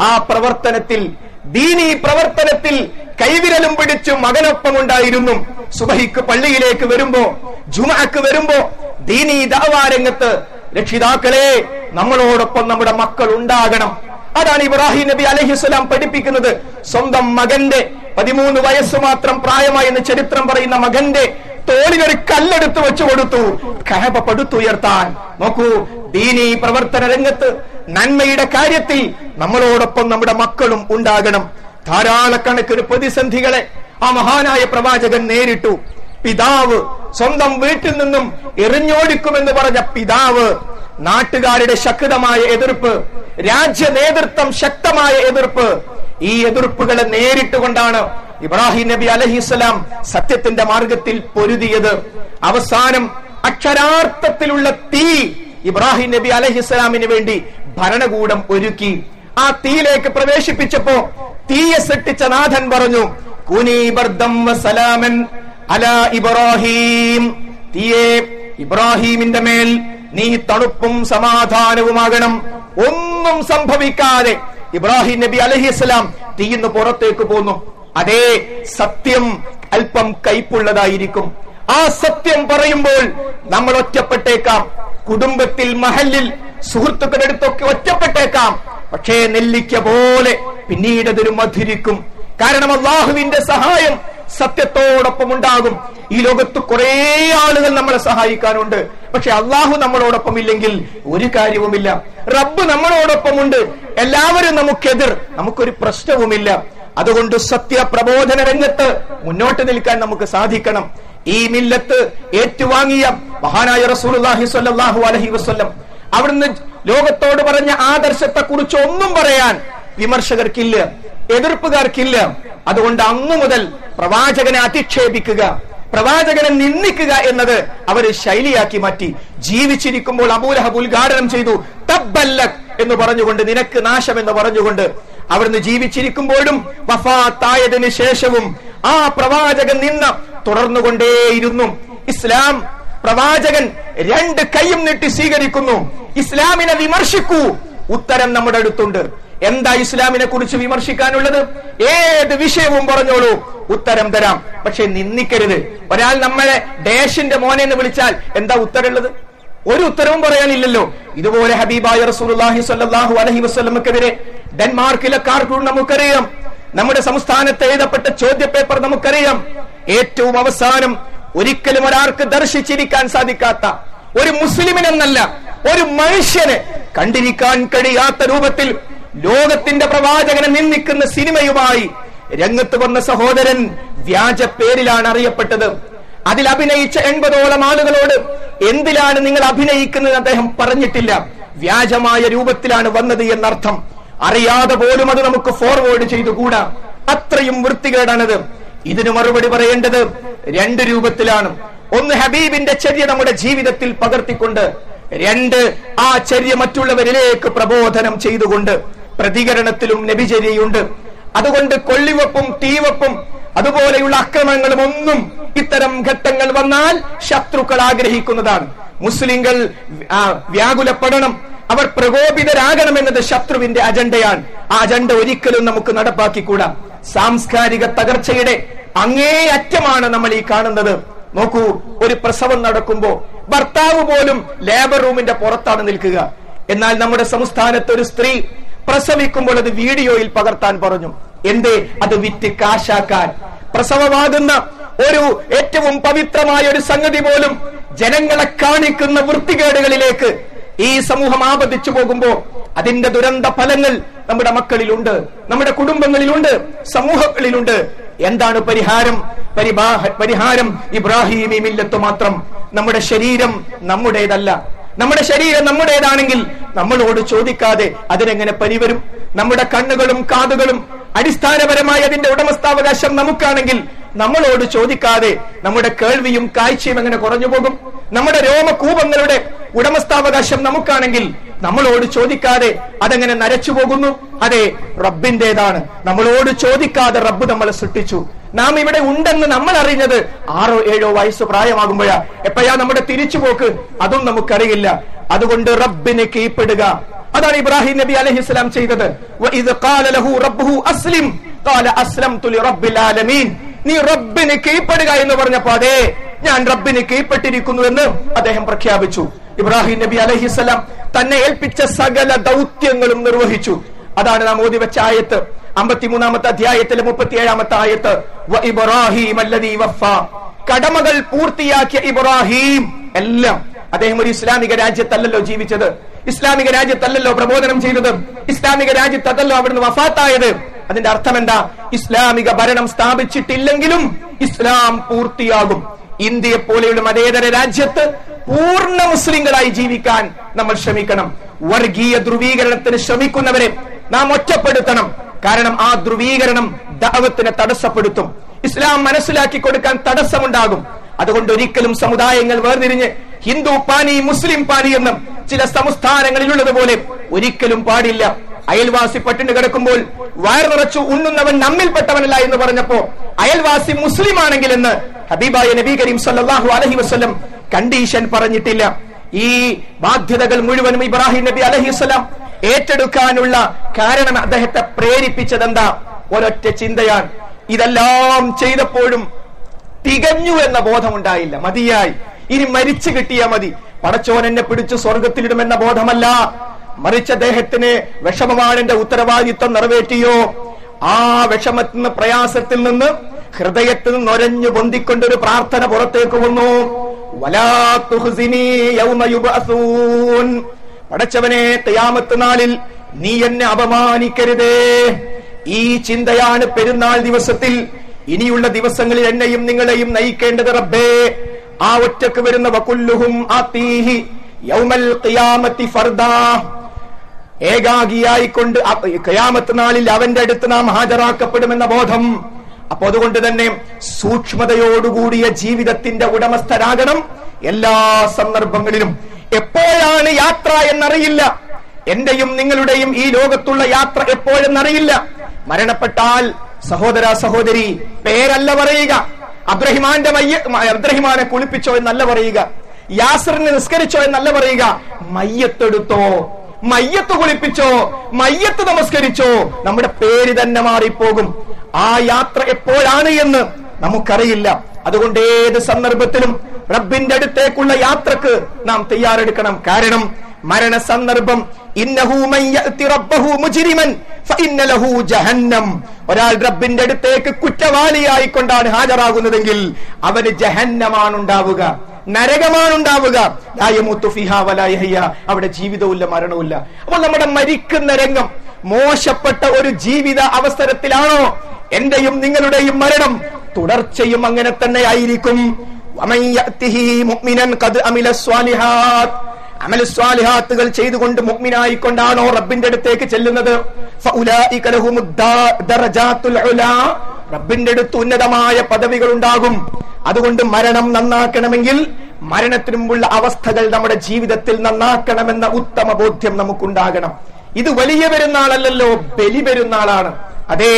ആ പ്രവർത്തനത്തിൽ ദീനി പ്രവർത്തനത്തിൽ കൈവിരലും പിടിച്ചു മകനൊപ്പം ഉണ്ടായിരുന്നു സുബഹിക്ക് പള്ളിയിലേക്ക് വരുമ്പോ ജുമാക്ക് വരുമ്പോ ദീനി ദാവാരംഗത്ത് രക്ഷിതാക്കളെ നമ്മളോടൊപ്പം നമ്മുടെ മക്കൾ ഉണ്ടാകണം. അതാണ് ഇബ്രാഹിം നബി അലഹിസ്സലാം പഠിപ്പിക്കുന്നത്. സ്വന്തം മകന്റെ പതിമൂന്ന് വയസ്സ് മാത്രം പ്രായമായി എന്ന് ചരിത്രം പറയുന്ന മകന്റെ തോളിനൊരു കല്ലെടുത്ത് വെച്ചു കൊടുത്തു. കഹബ പടുത്തുയർത്താൻ നോക്കൂ ദീനി പ്രവർത്തന രംഗത്ത് നന്മയുടെ കാര്യത്തിൽ നമ്മളോടൊപ്പം നമ്മുടെ മക്കളും ഉണ്ടാകണം. ധാരാളക്കണക്കിന് പ്രതിസന്ധികളെ ആ മഹാനായ പ്രവാചകൻ നേരിട്ടു. പിതാവ് സ്വന്തം വീട്ടിൽ നിന്നും എറിഞ്ഞോടിക്കുമെന്ന് പറഞ്ഞ പിതാവ് നാട്ടുകാരുടെ ശക്തമായ എതിർപ്പ് രാജ്യ നേതൃത്വം ശക്തമായ എതിർപ്പ് ഈ എതിർപ്പുകളെ നേരിട്ടുകൊണ്ടാണ് ഇബ്രാഹിം നബി അലഹിസ്സലാം സത്യത്തിന്റെ മാർഗത്തിൽ പൊരുതിയത്. അവസാനം അക്ഷരാർത്ഥത്തിലുള്ള തീ ഇബ്രാഹിം നബി അലഹിസ്സലാമിന് വേണ്ടി ഭരണകൂടം ഒരുക്കി. ആ തീയിലേക്ക് പ്രവേശിപ്പിച്ചപ്പോ തീയെ സൃഷ്ടിച്ച നാഥൻ പറഞ്ഞു അല ഇബ്രാഹിം. തീയെ ഇബ്രാഹിമിന്റെ മേൽ നീ തണുപ്പും സമാധാനവുമാകണം. ഒന്നും സംഭവിക്കാതെ ഇബ്രാഹിം നബി അലഹിസ്ലാം തീയിന്ന് പുറത്തേക്ക് പോന്നു. അതേ സത്യം അല്പം കയ്പുള്ളതായിരിക്കും. ആ സത്യം പറയുമ്പോൾ നമ്മൾ ഒറ്റപ്പെട്ടേക്കാം. കുടുംബത്തിൽ മഹലിൽ സുഹൃത്തുക്കളുടെ അടുത്തൊക്കെ ഒറ്റപ്പെട്ടേക്കാം. പക്ഷേ നെല്ലിക്ക പോലെ പിന്നീട് അതൊരു മധുരിക്കും. കാരണം അള്ളാഹുവിന്റെ സഹായം സത്യത്തോടൊപ്പം ഉണ്ടാകും. ഈ ലോകത്ത് കുറെ ആളുകൾ നമ്മളെ സഹായിക്കാനുണ്ട്. പക്ഷെ അള്ളാഹു നമ്മളോടൊപ്പം ഇല്ലെങ്കിൽ ഒരു കാര്യവുമില്ല. റബ്ബ് നമ്മളോടൊപ്പമുണ്ട്. എല്ലാവരും നമുക്കെതിർ. നമുക്കൊരു പ്രശ്നവുമില്ല. അതുകൊണ്ട് സത്യ പ്രബോധന രംഗത്ത് മുന്നോട്ട് നിൽക്കാൻ നമുക്ക് സാധിക്കണം. ഈ മില്ലത്ത് ഏറ്റുവാങ്ങിയ മഹാനായ റസൂലുള്ളാഹി സ്വല്ലല്ലാഹു അലൈഹി വസല്ലം അവിടുന്ന് ലോകത്തോട് പറഞ്ഞ ആദർശത്തെ കുറിച്ച് ഒന്നും പറയാൻ വിമർശകർക്കില്ല എതിർപ്പുകാർക്കില്ല. അതുകൊണ്ട് അന്നു മുതൽ പ്രവാചകനെ അധിക്ഷേപിക്കുക പ്രവാചകനെ നിന്ദിക്കുക എന്നത് അവർ ശൈലിയാക്കി മാറ്റി. ജീവിച്ചിരിക്കുമ്പോൾ അബൂലഹബ് ഉദ്ഘാടനം ചെയ്തു തബ്ബല്ലക് എന്ന് പറഞ്ഞുകൊണ്ട് നിനക്ക് നാശം എന്ന് പറഞ്ഞുകൊണ്ട്. അവിടുന്ന് ജീവിച്ചിരിക്കുമ്പോഴും വഫാത്തായതിന് ശേഷവും ആ പ്രവാചകൻ നിന്ന് തുടർന്നുകൊണ്ടേയിരുന്നു. ഇസ്ലാം പ്രവാചകൻ രണ്ട് കൈയും നീട്ടി സ്വീകരിക്കുന്നു. ഇസ്ലാമിനെ വിമർശിക്കൂ. ഉത്തരം നമ്മുടെ അടുത്തുണ്ട്. എന്താ ഇസ്ലാമിനെ കുറിച്ച് വിമർശിക്കാനുള്ളത്? ഏത് വിഷയവും പറഞ്ഞോളൂ. ഉത്തരം തരാം. പക്ഷെ നിന്ദിക്കരുത്. ഒരാൾ നമ്മളെ ഡേഷിന്റെ മോനെ എന്ന് വിളിച്ചാൽ എന്താ ഉത്തരമുള്ളത്? ഒരു ഉത്തരവും പറയാനില്ലല്ലോ. ഇതുപോലെ ഹബീബായ റസൂലുള്ളാഹി സ്വല്ലല്ലാഹു അലൈഹി വസല്ലമക്കെതിരെ ഡെൻമാർക്കിലെ കാർട്ടൂൺ നമുക്കറിയാം. നമ്മുടെ സംസ്ഥാനത്ത് എഴുതപ്പെട്ട ചോദ്യപേപ്പർ നമുക്കറിയാം. ഏറ്റവും അവസാനം ഒരിക്കലും ഒരാൾക്ക് ദർശിച്ചിരിക്കാൻ സാധിക്കാത്ത ഒരു മുസ്ലിമിനെന്നല്ല ഒരു മനുഷ്യനെ കണ്ടിരിക്കാൻ കഴിയാത്ത രൂപത്തിൽ ലോകത്തിന്റെ പ്രവാചകനെ നിന്ദിക്കുന്ന സിനിമയുമായി രംഗത്ത് വന്ന സഹോദരൻ വ്യാജ പേരിലാണ് അറിയപ്പെട്ടത്. അതിൽ അഭിനയിച്ച എൺപതോളം ആളുകളോട് എന്തിലാണ് നിങ്ങൾ അഭിനയിക്കുന്നത് അദ്ദേഹം പറഞ്ഞിട്ടില്ല. വ്യാജമായ രൂപത്തിലാണ് വന്നത് എന്നർത്ഥം. അറിയാതെ പോലും അത് നമുക്ക് ഫോർവേഡ് ചെയ്തുകൂടാ. അത്രയും വൃത്തികേടാണത്. ഇതിന് മറുപടി പറയേണ്ടത് രണ്ട് രൂപത്തിലാണ്. ഒന്ന് ഹബീബിന്റെ ചര്യ നമ്മുടെ ജീവിതത്തിൽ പകർത്തിക്കൊണ്ട് രണ്ട് ആ ചര്യ മറ്റുള്ളവരിലേക്ക് പ്രബോധനം ചെയ്തുകൊണ്ട്. പ്രതികരണത്തിലും നബിചര്യയുണ്ട്. അതുകൊണ്ട് കൊള്ളിവപ്പും തീവപ്പും അതുപോലെയുള്ള അക്രമങ്ങളും ഒന്നും ഇത്തരം ഘട്ടങ്ങൾ വന്നാൽ ശത്രുക്കൾ ആഗ്രഹിക്കുന്നതാണ്. മുസ്ലിങ്ങൾ വ്യാകുലപ്പെടണം. അവർ പ്രകോപിതരാകണം എന്നത് ശത്രുവിന്റെ അജണ്ടയാണ്. ആ അജണ്ട ഒരിക്കലും നമുക്ക് നടപ്പാക്കിക്കൂടാ. സാംസ്കാരിക തകർച്ചയുടെ അങ്ങേ അറ്റമാണ് നമ്മൾ ഈ കാണുന്നത്. നോക്കൂ ഒരു പ്രസവം നടക്കുമ്പോ ഭർത്താവ് പോലും ലേബർ റൂമിന്റെ പുറത്താണ് നിൽക്കുക. എന്നാൽ നമ്മുടെ സംസ്ഥാനത്ത് ഒരു സ്ത്രീ പ്രസവിക്കുമ്പോൾ അത് വീഡിയോയിൽ പകർത്താൻ പറഞ്ഞു. എന്തേ? അത് വിറ്റ് കാശാക്കാൻ. പ്രസവമാകുന്ന ഒരു ഏറ്റവും പവിത്രമായ ഒരു സംഗതി പോലും ജനങ്ങളെ കാണിക്കുന്ന വൃത്തികേടുകളിലേക്ക് ഈ സമൂഹം ആപതിച്ചു പോകുമ്പോ അതിന്റെ ദുരന്ത ഫലങ്ങൾ നമ്മുടെ മക്കളിലുണ്ട് നമ്മുടെ കുടുംബങ്ങളിലുണ്ട് സമൂഹങ്ങളിലുണ്ട്. എന്താണ് പരിഹാരം? പരിഹാരം ഇബ്രാഹിമി മില്ലത്ത് മാത്രം. നമ്മുടെ ശരീരം നമ്മുടേതല്ല. നമ്മുടെ ശരീരം നമ്മുടേതാണെങ്കിൽ നമ്മളോട് ചോദിക്കാതെ അതിനെങ്ങനെ പരിവരും? നമ്മുടെ കണ്ണുകളും കാതുകളും അടിസ്ഥാനപരമായി അതിന്റെ ഉടമസ്ഥാവകാശം നമുക്കാണെങ്കിൽ നമ്മളോട് ചോദിക്കാതെ നമ്മുടെ കേൾവിയും കാഴ്ചയും എങ്ങനെ കുറഞ്ഞു പോകും? നമ്മുടെ രോമകൂപങ്ങളുടെ ഉടമസ്ഥാവകാശം നമുക്കാണെങ്കിൽ നമ്മളോട് ചോദിക്കാതെ അതെങ്ങനെ നരച്ചു പോകുന്നു? അതെ റബ്ബിന്റേതാണ്. നമ്മളോട് ചോദിക്കാതെ റബ്ബ് നമ്മളെ സൃഷ്ടിച്ചു. നാം ഇവിടെ ഉണ്ടെന്ന് നമ്മൾ അറിഞ്ഞത് ആറോ ഏഴോ വയസ്സ് പ്രായമാകുമ്പോഴാ. എപ്പോഴാ നമ്മുടെ തിരിച്ചുപോക്ക്? അതും നമുക്കറിയില്ല. അതുകൊണ്ട് റബ്ബിന് കീഴ്പ്പെടുക. അതാണ് ഇബ്രാഹിം നബി അലഹി ഇസ്ലാം ചെയ്തത്. നീ റബ്ബിന് കീഴ്പ്പെടുക എന്ന് പറഞ്ഞപ്പോ അതെ ഞാൻ റബ്ബിന് കീഴ്പ്പെട്ടിരിക്കുന്നു എന്ന് അദ്ദേഹം പ്രഖ്യാപിച്ചു. ഇബ്രാഹിം നബി അലഹി തന്നെ ഏൽപ്പിച്ച സകല ദൗത്യങ്ങളും നിർവഹിച്ചു. അതാണ് നാം ഓതി വെച്ച ആയത്ത്. അമ്പത്തിമൂന്നാമത്തെ അധ്യായത്തിലെ മുപ്പത്തിയേഴാമത്തെ ആയത്ത് ഇബ്രാഹിം അല്ലദീ വഫ കടമകൾ പൂർത്തിയാക്കിയ ഇബ്രാഹിം എല്ലാം അദ്ദേഹം ഒരു ഇസ്ലാമിക രാജ്യത്തല്ലല്ലോ ജീവിച്ചത്. ഇസ്ലാമിക രാജ്യത്തല്ലല്ലോ പ്രബോധനം ചെയ്തത്. ഇസ്ലാമിക രാജ്യത്തല്ലല്ലോ അവിടുന്ന് വഫാത്തായത്. അതിന്റെ അർത്ഥം എന്താ ഇസ്ലാമിക ഭരണം സ്ഥാപിച്ചിട്ടില്ലെങ്കിലും ഇസ്ലാം പൂർത്തിയാകും. ഇന്ത്യയെ പോലെയുള്ള മതേതര രാജ്യത്ത് പൂർണ മുസ്ലിങ്ങളായി ജീവിക്കാൻ നമ്മൾ ശ്രമിക്കണം. വർഗീയ ധ്രുവീകരണത്തിന് ശ്രമിക്കുന്നവരെ നാം ഒറ്റപ്പെടുത്തണം. കാരണം ആ ധ്രുവീകരണം ദാവത്തിനെ തടസ്സപ്പെടുത്തും. ഇസ്ലാം മനസ്സിലാക്കി കൊടുക്കാൻ തടസ്സമുണ്ടാകും. അതുകൊണ്ട് ഒരിക്കലും സമുദായങ്ങൾ വേർതിരിഞ്ഞ് ഹിന്ദു പാനി മുസ്ലിം പാനി എന്നും ചില സംസ്ഥാനങ്ങളിലുള്ളതുപോലെ ഒരിക്കലും പാടില്ല. അയൽവാസി പട്ടിണി കിടക്കുമ്പോൾ വയർ നിറച്ചു ഉണ്ണുന്നവൻ നമ്മിൽപ്പെട്ടവനല്ല എന്ന് പറഞ്ഞപ്പോ അയൽവാസി മുസ്ലിം ആണെങ്കിൽ എന്ന് ഹബീബായ നബി കരീം സല്ലാഹു അലഹി വസ്ലം കണ്ടീഷൻ പറഞ്ഞിട്ടില്ല. ഈ ബാധ്യതകൾ മുഴുവനും ഇബ്രാഹിം നബി അലഹിസ്സലാം ഏറ്റെടുക്കാനുള്ള കാരണം അദ്ദേഹത്തെ പ്രേരിപ്പിച്ചത് എന്താ ഒരൊറ്റ ചിന്തയാണ്. ഇതെല്ലാം ചെയ്തപ്പോഴും തികഞ്ഞു എന്ന ബോധമുണ്ടായില്ല. മതിയായി. ഇനി മരിച്ചു കിട്ടിയാ മതി. പടച്ചോൻ എന്നെ പിടിച്ച് സ്വർഗത്തിലിടുമെന്ന ബോധമല്ല. മറിച്ച് അദ്ദേഹത്തിന് വിഷമമാണ് എന്റെ ഉത്തരവാദിത്വം നിറവേറ്റിയോ? ആ വിഷമത്തിൽ നിന്ന് പ്രയാസത്തിൽ നിന്ന് ഹൃദയത്തിൽ നിന്ന് ഒരഞ്ഞു പൊന്തിക്കൊണ്ടൊരു പ്രാർത്ഥന പുറത്തേക്ക് വന്നു. വലാ. പടച്ചവനെ തയ്യാമത്ത് നാളിൽ നീ എന്നെ അപമാനിക്കരുതേ. ഈ ചിന്തയാണ് പെരുന്നാൾ ദിവസത്തിൽ ഇനിയുള്ള ദിവസങ്ങളിൽ എന്നെയും നിങ്ങളെയും നയിക്കേണ്ടത് റബ്ബേ. ആ ഒറ്റയ്ക്ക് വരുന്ന യൗമൽ ഫർദാ. ഏകാഗിയായിക്കൊണ്ട് കയാമത്ത് നാളിൽ അവന്റെ അടുത്ത് നാം ഹാജരാക്കപ്പെടുമെന്ന ബോധം. അപ്പൊ അതുകൊണ്ട് തന്നെ സൂക്ഷ്മതയോടുകൂടിയ ജീവിതത്തിന്റെ ഉടമസ്ഥരാകണം എല്ലാ സന്ദർഭങ്ങളിലും. എപ്പോഴാണ് യാത്ര എന്നറിയില്ല. എന്റെയും നിങ്ങളുടെയും ഈ ലോകത്തുള്ള യാത്ര എപ്പോഴെന്നറിയില്ല. മരണപ്പെട്ടാൽ സഹോദര സഹോദരി പേരല്ല പറയുക. അബ്രഹിമാന്റെ മയ്യ അബ്രഹിമാനെ കുളിപ്പിച്ചോ എന്നല്ല പറയുക. യാസറിനെ നിസ്കരിച്ചോ എന്നല്ല പറയുക. മയ്യത്തെടുത്തോ മയ്യത്ത് കുളിപ്പിച്ചോ മയ്യത്ത് നമസ്കരിച്ചോ നമ്മുടെ പേര് തന്നെ മാറിപ്പോകും. ആ യാത്ര എപ്പോഴാണ് എന്ന് നമുക്കറിയില്ല. അതുകൊണ്ട് ഏത് സന്ദർഭത്തിലും റബ്ബിന്റെ അടുത്തേക്കുള്ള യാത്രയ്ക്ക് നാം തയ്യാറെടുക്കണം. കാരണം മരണ സന്ദർഭം ഒരാൾ റബ്ബിന്റെ അടുത്തേക്ക് കുറ്റവാളിയായിക്കൊണ്ടാണ് ഹാജരാകുന്നതെങ്കിൽ അവന് ജഹന്നമാണ് ഉണ്ടാവുക നരകമാണ് ഉണ്ടാവുക. അവിടെ ജീവിതവുമില്ല മരണവുമില്ല. അപ്പോൾ നമ്മുടെ മരിക്കുന്ന രംഗം മോശപ്പെട്ട ഒരു ജീവിത അവസരത്തിലാണോ? എന്റെയും നിങ്ങളുടെയും മരണം തുടർച്ചയും അങ്ങനെ തന്നെ ആയിരിക്കും. വമൻ യഅതിഹി മുഅ്മിനൻ ഖദ് അമില സ്വാലിഹാത്ത്. അമൽ സ്വാലിഹാത്തുകൾ ചെയ്തുകൊണ്ട് മുഗ്മിനായിക്കൊണ്ടാണോ റബ്ബിന്റെ അടുത്തേക്ക് ചെല്ലുന്നത്. റബ്ബിന്റെ അടുത്ത് ഉന്നതമായ പദവികൾ ഉണ്ടാകും അതുകൊണ്ട് മരണം നന്നാക്കണമെങ്കിൽ മരണത്തിനു മുമ്പുള്ള അവസ്ഥകൾ നമ്മുടെ ജീവിതത്തിൽ നന്നാക്കണമെന്ന ഉത്തമ ബോധ്യം നമുക്കുണ്ടാകണം. ഇത് വലിയ പെരുന്നാളല്ലല്ലോ ബലി പെരുന്നാളാണ്. അതെ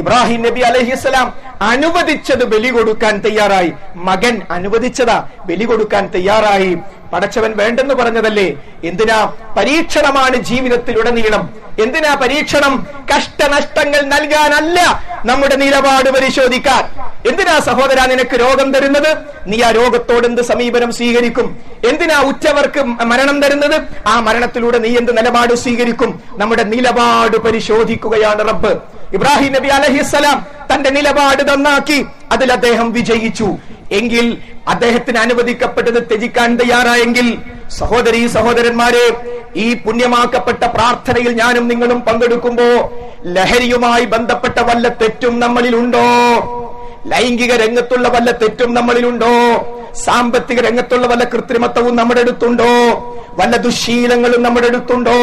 ഇബ്രാഹിം നബി അലഹിസ്സലാം അനുവദിച്ചത് ബലി കൊടുക്കാൻ തയ്യാറായി. മകൻ അനുവദിച്ചതാ ബലി കൊടുക്കാൻ തയ്യാറായി. പടച്ചവൻ വേണ്ടെന്ന് പറഞ്ഞതല്ലേ? എന്തിനാ പരീക്ഷണമാണ് ജീവിതത്തിലുടനീളം എന്തിനാ പരീക്ഷണം? കഷ്ടനഷ്ടങ്ങൾ നൽകാനല്ല നമ്മുടെ നിലപാട് പരിശോധിക്കാൻ. എന്തിനാ സഹോദര നിനക്ക് രോഗം തരുന്നത്? നീ ആ രോഗത്തോട് എന്ത് സമീപനം സ്വീകരിക്കും? എന്തിനാ ഉറ്റവർക്ക് മരണം തരുന്നത്? ആ മരണത്തിലൂടെ നീ എന്ത് നിലപാട് സ്വീകരിക്കും? നമ്മുടെ നിലപാട് പരിശോധിക്കുകയാണ് റബ്ബ്. ഇബ്രാഹിം നബി അലഹിസ്സലാം തന്റെ നിലപാട് നന്നാക്കി അതിൽ അദ്ദേഹം വിജയിച്ചു. എങ്കിൽ അദ്ദേഹത്തിന് അനുവദിക്കപ്പെട്ടത് ത്യജിക്കാൻ തയ്യാറായെങ്കിൽ സഹോദരി സഹോദരന്മാരെ ഈ പുണ്യമാക്കപ്പെട്ട പ്രാർത്ഥനയിൽ ഞാനും നിങ്ങളും പങ്കെടുക്കുമ്പോ ലഹരിയുമായി ബന്ധപ്പെട്ട വല്ല തെറ്റും നമ്മളിലുണ്ടോ? ലൈംഗിക രംഗത്തുള്ള വല്ല തെറ്റും നമ്മളിലുണ്ടോ? സാമ്പത്തിക രംഗത്തുള്ള വല്ല കൃത്രിമത്വവും നമ്മുടെ അടുത്തുണ്ടോ? വല്ല ദുശീലങ്ങളും നമ്മുടെ അടുത്തുണ്ടോ?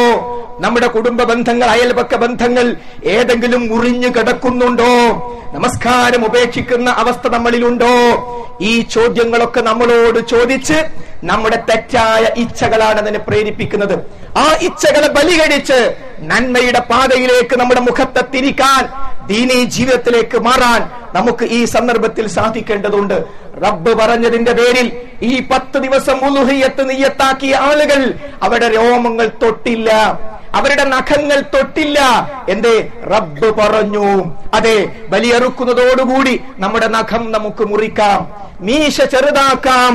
നമ്മുടെ കുടുംബ ബന്ധങ്ങൾ അയൽപക്ക ബന്ധങ്ങൾ ഏതെങ്കിലും മുറിഞ്ഞു കിടക്കുന്നുണ്ടോ? നമസ്കാരം ഉപേക്ഷിക്കുന്ന അവസ്ഥ നമ്മളിലുണ്ടോ? ഈ ചോദ്യങ്ങളൊക്കെ നമ്മളോട് ചോദിച്ച് നമ്മുടെ തെറ്റായ ഇച്ഛകളാണ് അതിനെ പ്രേരിപ്പിക്കുന്നത്. ആ ഇച്ഛകളെ ബലികഴിച്ച് നന്മയുടെ പാതയിലേക്ക് നമ്മുടെ മുഖത്തെ തിരിക്കാൻ ദീനീ ജീവിതത്തിലേക്ക് മാറാൻ നമുക്ക് ഈ സന്ദർഭത്തിൽ സാധിക്കേണ്ടതുണ്ട്. റബ്ബ് പറഞ്ഞതിന്റെ പേരിൽ ഈ പത്ത് ദിവസം ഉലുഹിയത്ത് നീയത്താക്കിയ ആളുകൾ അവരുടെ രോമങ്ങൾ തൊട്ടില്ല അവരുടെ നഖങ്ങൾ തൊട്ടില്ല. എന്തേ? റബ്ബ് പറഞ്ഞു. അതെ ബലിയറുക്കുന്നതോടുകൂടി നമ്മുടെ നഖം നമുക്ക് മുറിക്കാം മീശ ചെറുതാക്കാം.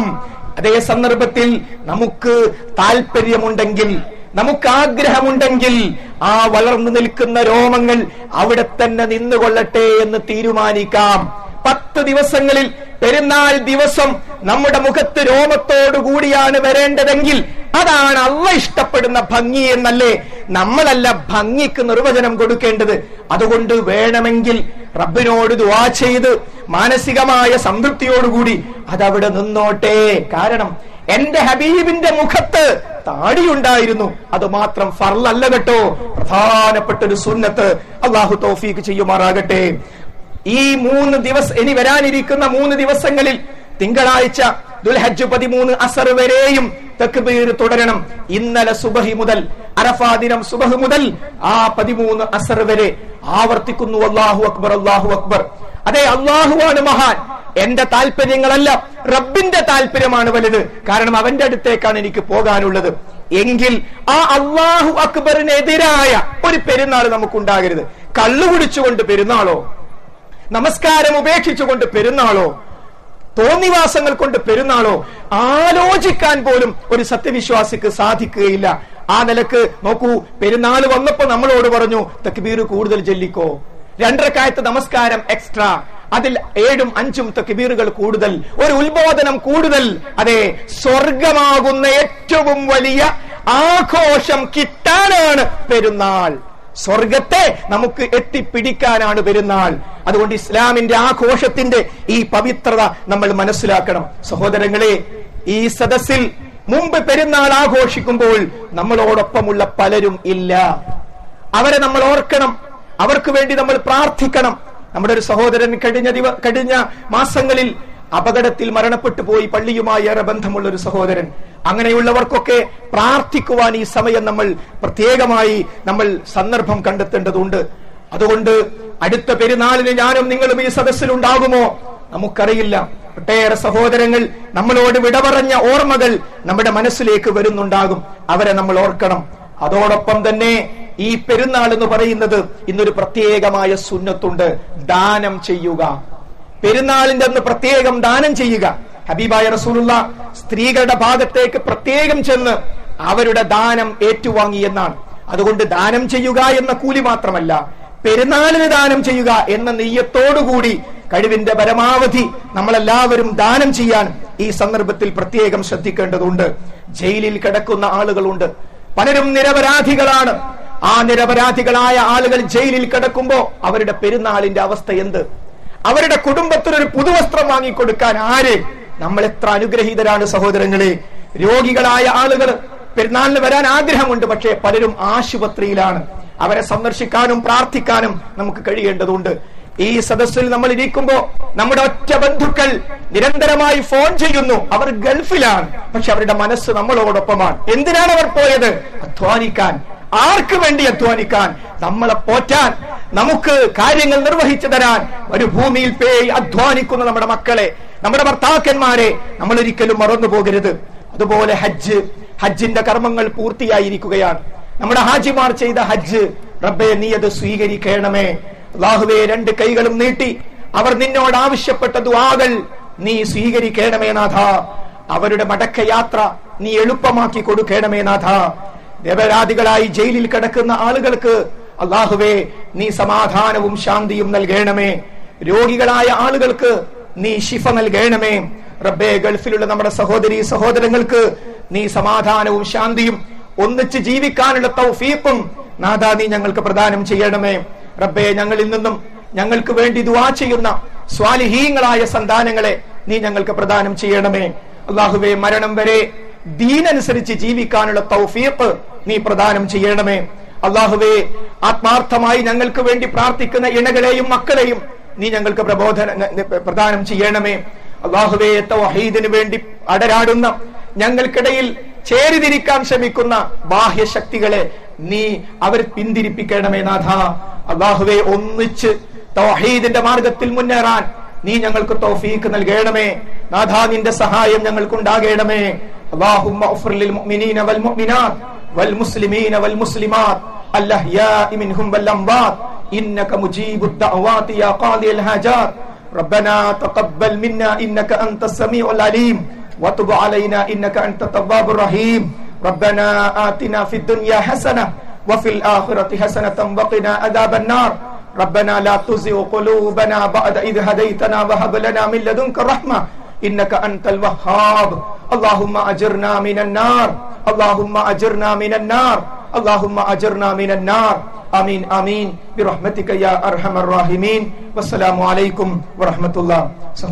അതേ സന്ദർഭത്തിൽ നമുക്ക് താല്പര്യമുണ്ടെങ്കിൽ നമുക്ക് ആഗ്രഹമുണ്ടെങ്കിൽ ആ വളർന്നു നിൽക്കുന്ന രോമങ്ങൾ അവിടെ തന്നെ നിന്നുകൊള്ളട്ടെ എന്ന് തീരുമാനിക്കാം. പത്ത് ദിവസങ്ങളിൽ പെരുന്നാൾ ദിവസം നമ്മുടെ മുഖത്ത് രോമത്തോടു കൂടിയാണ് വരേണ്ടതെങ്കിൽ അതാണ് അള്ള ഇഷ്ടപ്പെടുന്ന ഭംഗി എന്നല്ലേ നമ്മളല്ല ഭംഗിക്ക് നിർവചനം കൊടുക്കേണ്ടത്. അതുകൊണ്ട് വേണമെങ്കിൽ റബ്ബിനോട് ദുവാ ചെയ്ത് മാനസികമായ സംതൃപ്തിയോടുകൂടി അതവിടെ നിന്നോട്ടെ. കാരണം എന്റെ ഹബീബിന്റെ മുഖത്ത് താടിയുണ്ടായിരുന്നു. അത് മാത്രം ഫർലല്ല കേട്ടോ. പ്രധാനപ്പെട്ട ഒരു സുന്നത്ത്. അള്ളാഹു തോഫീക്ക് ചെയ്യുമാറാകട്ടെ. ഈ മൂന്ന് ദിവസം ഇനി വരാനിരിക്കുന്ന മൂന്ന് ദിവസങ്ങളിൽ തിങ്കളാഴ്ച ദുൽഹജ്ജ് പതിമൂന്ന് അസർ വരെയും തക്ബീർ തുടരണം. ഇന്നലെ സുബഹി മുതൽ അറഫാ ദിനം സുബഹ് മുതൽ ആ പതിമൂന്ന് അസർ വരെ ആവർത്തിക്കുന്നു. അള്ളാഹു അക്ബർ അള്ളാഹു അക്ബർ. അതെ അള്ളാഹുവാണ് മഹാൻ. എന്റെ താല്പര്യങ്ങളല്ല റബ്ബിന്റെ താല്പര്യമാണ് വലുത്. കാരണം അവന്റെ അടുത്തേക്കാണ് എനിക്ക് പോകാനുള്ളത്. എങ്കിൽ ആ അള്ളാഹു അക്ബറിനെതിരായ ഒരു പെരുന്നാൾ നമുക്കുണ്ടാകരുത്. കള്ളു കുടിച്ചുകൊണ്ട് പെരുന്നാളോ? നമസ്കാരം ഉപേക്ഷിച്ചുകൊണ്ട് പെരുന്നാളോ? തോന്നിവാസങ്ങൾ കൊണ്ട് പെരുന്നാളോ? ആലോചിക്കാൻ പോലും ഒരു സത്യവിശ്വാസിക്ക് സാധിക്കുകയില്ല. ആ നിലയ്ക്ക് നോക്കൂ പെരുന്നാൾ വന്നപ്പോ നമ്മളോട് പറഞ്ഞു തക്ബീർ കൂടുതൽ ചെല്ലിക്കോ. രണ്ടരക്കായത്ത് നമസ്കാരം എക്സ്ട്രാ അതിൽ ഏഴും അഞ്ചും തക്ബീറുകൾ കൂടുതൽ. ഒരു ഉത്ബോധനം കൂടുതൽ. അതെ സ്വർഗമാകുന്ന ഏറ്റവും വലിയ ആഘോഷം കിട്ടാനാണ് പെരുന്നാൾ. സ്വർഗത്തെ നമുക്ക് എത്തിപ്പിടിക്കാനാണ് പെരുന്നാൾ. അതുകൊണ്ട് ഇസ്ലാമിന്റെ ആഘോഷത്തിന്റെ ഈ പവിത്രത നമ്മൾ മനസ്സിലാക്കണം. സഹോദരങ്ങളെ ഈ സദസ്സിൽ മുമ്പ് പെരുന്നാൾ ആഘോഷിക്കുമ്പോൾ നമ്മളോടൊപ്പമുള്ള പലരും ഇല്ല. അവരെ നമ്മൾ ഓർക്കണം. അവർക്ക് വേണ്ടി നമ്മൾ പ്രാർത്ഥിക്കണം. നമ്മുടെ ഒരു സഹോദരൻ കഴിഞ്ഞ ദിവ കഴിഞ്ഞ മാസങ്ങളിൽ അപകടത്തിൽ മരണപ്പെട്ടു പോയി പള്ളിയുമായി ഏറെ ബന്ധമുള്ള ഒരു സഹോദരൻ. അങ്ങനെയുള്ളവർക്കൊക്കെ പ്രാർത്ഥിക്കുവാൻ ഈ സമയം നമ്മൾ പ്രത്യേകമായി നമ്മൾ സന്ദർഭം കണ്ടെത്തേണ്ടതുണ്ട്. അതുകൊണ്ട് അടുത്ത പെരുന്നാളിന് ഞാനും നിങ്ങളും ഈ സദസ്സിലുണ്ടാകുമോ? നമുക്കറിയില്ല. ഒട്ടേറെ സഹോദരങ്ങൾ നമ്മളോട് വിട പറഞ്ഞ ഓർമ്മകൾ നമ്മുടെ മനസ്സിലേക്ക് വരുന്നുണ്ടാകും. അവരെ നമ്മൾ ഓർക്കണം. അതോടൊപ്പം തന്നെ ഈ പെരുന്നാൾ എന്ന് പറയുന്നത് ഇന്നൊരു പ്രത്യേകമായ സുന്നത്തുണ്ട്. ദാനം ചെയ്യുക. പെരുന്നാളിന്റെ അന്ന് പ്രത്യേകം ദാനം ചെയ്യുക. ഹബീബായ റസൂലുള്ള സ്ത്രീകളുടെ ഭാഗത്തേക്ക് പ്രത്യേകം ചെന്ന് അവരുടെ ദാനം ഏറ്റുവാങ്ങി എന്നാണ്. അതുകൊണ്ട് ദാനം ചെയ്യുക എന്ന കൂലി മാത്രമല്ല പെരുന്നാളിന് ദാനം ചെയ്യുക എന്ന നെയ്യത്തോടുകൂടി കഴിവിന്റെ പരമാവധി നമ്മളെല്ലാവരും ദാനം ചെയ്യാൻ ഈ സന്ദർഭത്തിൽ പ്രത്യേകം ശ്രദ്ധിക്കേണ്ടതുണ്ട്. ജയിലിൽ കിടക്കുന്ന ആളുകളുണ്ട്. പലരും നിരപരാധികളാണ്. ആ നിരപരാധികളായ ആളുകൾ ജയിലിൽ കിടക്കുമ്പോ അവരുടെ പെരുന്നാളിന്റെ അവസ്ഥ എന്ത്? അവരുടെ കുടുംബത്തിന് ഒരു പുതുവസ്ത്രം വാങ്ങിക്കൊടുക്കാൻ ആര്? നമ്മൾ എത്ര അനുഗ്രഹീതരാണ് സഹോദരങ്ങളെ. രോഗികളായ ആളുകൾ പെരുന്നാളിന് വരാൻ ആഗ്രഹമുണ്ട് പക്ഷേ പലരും ആശുപത്രിയിലാണ്. അവരെ സന്ദർശിക്കാനും പ്രാർത്ഥിക്കാനും നമുക്ക് കഴിയേണ്ടതുണ്ട്. ഈ സദസ്സിൽ നമ്മൾ ഇരിക്കുമ്പോ നമ്മുടെ ഒറ്റ ബന്ധുക്കൾ നിരന്തരമായി ഫോൺ ചെയ്യുന്നു. അവർ ഗൾഫിലാണ് പക്ഷെ അവരുടെ മനസ്സ് നമ്മളോടൊപ്പമാണ്. എന്തിനാണ് അവർ പോയത്? അധ്വാനിക്കാൻ. ആർക്ക് വേണ്ടി അധ്വാനിക്കാൻ? നമ്മളെ പോറ്റാൻ നമുക്ക് കാര്യങ്ങൾ നിർവഹിച്ചു തരാൻ ഒരു ഭൂമിയിൽ പേയി അധ്വാനിക്കുന്ന നമ്മുടെ മക്കളെ നമ്മുടെ ഭർത്താക്കന്മാരെ. നമ്മൾ ഒരിക്കലും മറന്നു പോകരുത്. അതുപോലെ ഹജ്ജ് ഹജ്ജിന്റെ കർമ്മങ്ങൾ പൂർത്തിയായിരിക്കുകയാണ്. നമ്മുടെ ഹാജിമാർ ചെയ്ത ഹജ്ജ് റബ്ബെ നീ അത് സ്വീകരിക്കണമേ. അള്ളാഹുവെ രണ്ട് കൈകളും നീട്ടി അവർ നിന്നോട് ആവശ്യപ്പെട്ട ദുആകൾ നീ സ്വീകരിക്കണമേ നാഥ. അവരുടെ മടക്കയാത്ര നീ എളുപ്പമാക്കി കൊടുക്കണമേ നാഥ. നിരപരാധികളായി ജയിലിൽ കിടക്കുന്ന ആളുകൾക്ക് അള്ളാഹുവേ നീ സമാധാനവും ശാന്തിയും നൽകണമേ. രോഗികളായ ആളുകൾക്ക് നീ ശിഫ നൽകണമേ. റബ്ബേ ഗൾഫിലുള്ള നമ്മുടെ സഹോദരി സഹോദരങ്ങൾക്ക് നീ സമാധാനവും ശാന്തിയും ഒന്നിച്ച് ജീവിക്കാനുള്ള തൗഫീഖും നാദാ നീ ഞങ്ങൾക്ക് പ്രദാനം ചെയ്യണമേ. റബ്ബേ ഞങ്ങളിൽ നിന്നും ഞങ്ങൾക്ക് വേണ്ടി ദുആ ചെയ്യുന്ന സ്വാലിഹീങ്ങളായ സന്താനങ്ങളെ നീ ഞങ്ങൾക്ക് പ്രദാനം ചെയ്യണമേ. അള്ളാഹുവേ മരണം വരെ ദീനനുസരിച്ച് ജീവിക്കാനുള്ള തൗഫീഖ് നീ പ്രദാനം ചെയ്യണമേ. അള്ളാഹുവേ ആത്മാർത്ഥമായി ഞങ്ങൾക്ക് വേണ്ടി പ്രാർത്ഥിക്കുന്ന ഇണകളെയും മക്കളെയും നീ ഞങ്ങൾക്ക് പ്രബോധന പ്രദാനം ചെയ്യണമേ. അള്ളാഹുവേ തൗഹീദിന് വേണ്ടി അടരാടുന്ന ഞങ്ങൾക്കിടയിൽ ചേരിതിരിക്കാൻ ശ്രമിക്കുന്ന ബാഹ്യശക്തികളെ നീ അവർ പിന്തിരിപ്പിക്കണമേ നാഥ. അള്ളാഹുവെ ഒന്നിച്ച് തൗഹീദിന്റെ മാർഗത്തിൽ മുന്നേറാൻ നീ ഞങ്ങൾക്ക് തൗഫീഖ് നൽകണമേ. നാഥ നിന്റെ സഹായം ഞങ്ങൾക്കുണ്ടാകണമേ. اللهم اغفر للمؤمنين والمؤمنات والمسلمين والمسلمات الأحياء منهم والأموات. إنك مجيب الدعوات يا قاضي الحاجات. ربنا تقبل منا إنك أنت السميع العليم. وتب علينا إنك أنت التواب الرحيم. ربنا آتنا في الدنيا حسنة وفي الآخرة حسنة وقنا عذاب النار. ربنا لا تزغ قلوبنا بعد إذ هديتنا وهب لنا من لدنك رحمة. انك انت الوهاب. اللهم اجرنا من النار. اللهم اجرنا من النار. اللهم اجرنا من النار. آمین آمین برحمتك يا ارحم الراحمین والسلام علیکم ورحمۃ اللہ